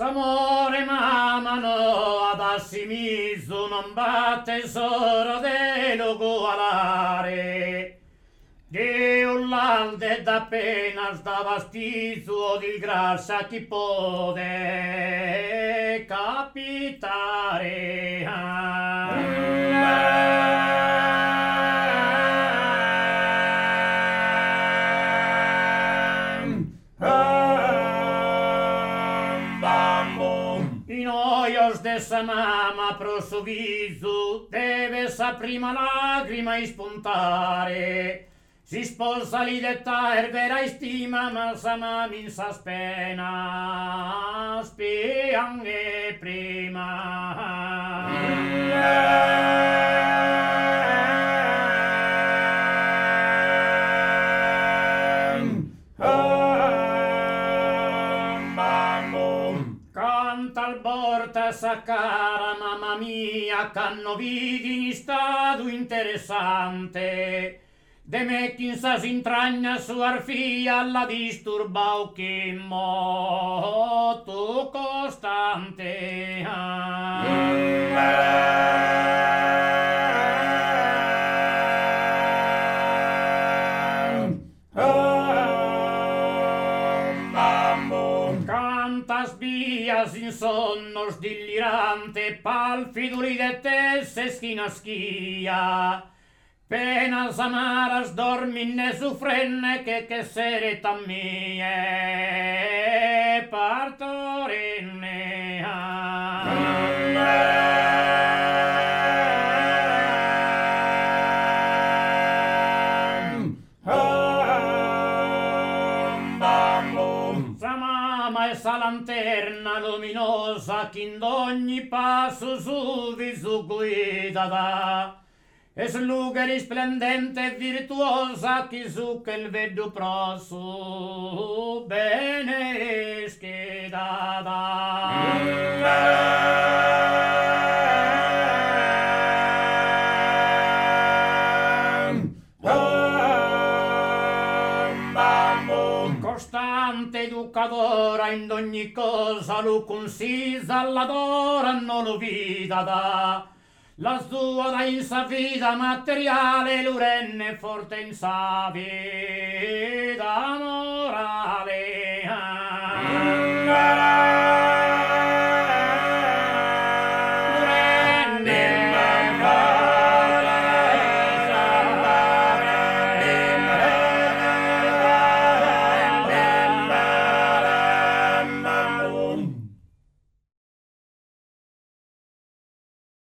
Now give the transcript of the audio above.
S'amore mamano ad assimiso non va tesoro dello guardare. Che Ollande d'appena stava stiso di grassa ti pode capitare. Ah. Oios de sa mama pro suo viso deve sa prima lagrima ispuntare. Si sposa li detta erbera stima, ma sa mami in sa spena spiange prima. Canta al porta sa cara mamma mia, c'hanno vidi in stato interessante. De me chi sa s'intragna su arfia la disturba o che moto costante. Cantas vías insonnos delirante, palfiduri de te se esquina schia. Penas amaras dormine sufrenne che che sere tammie mamma e sa lanterna luminosa che in ogni passo su viso guida da. E sluga risplendente e virtuosa che su che il vedo prosso bene Costante educadora in ogni cosa lo concisa l'adora non lo vida da. La sua da in sa vita materiale lo renne forte in sa vita morale.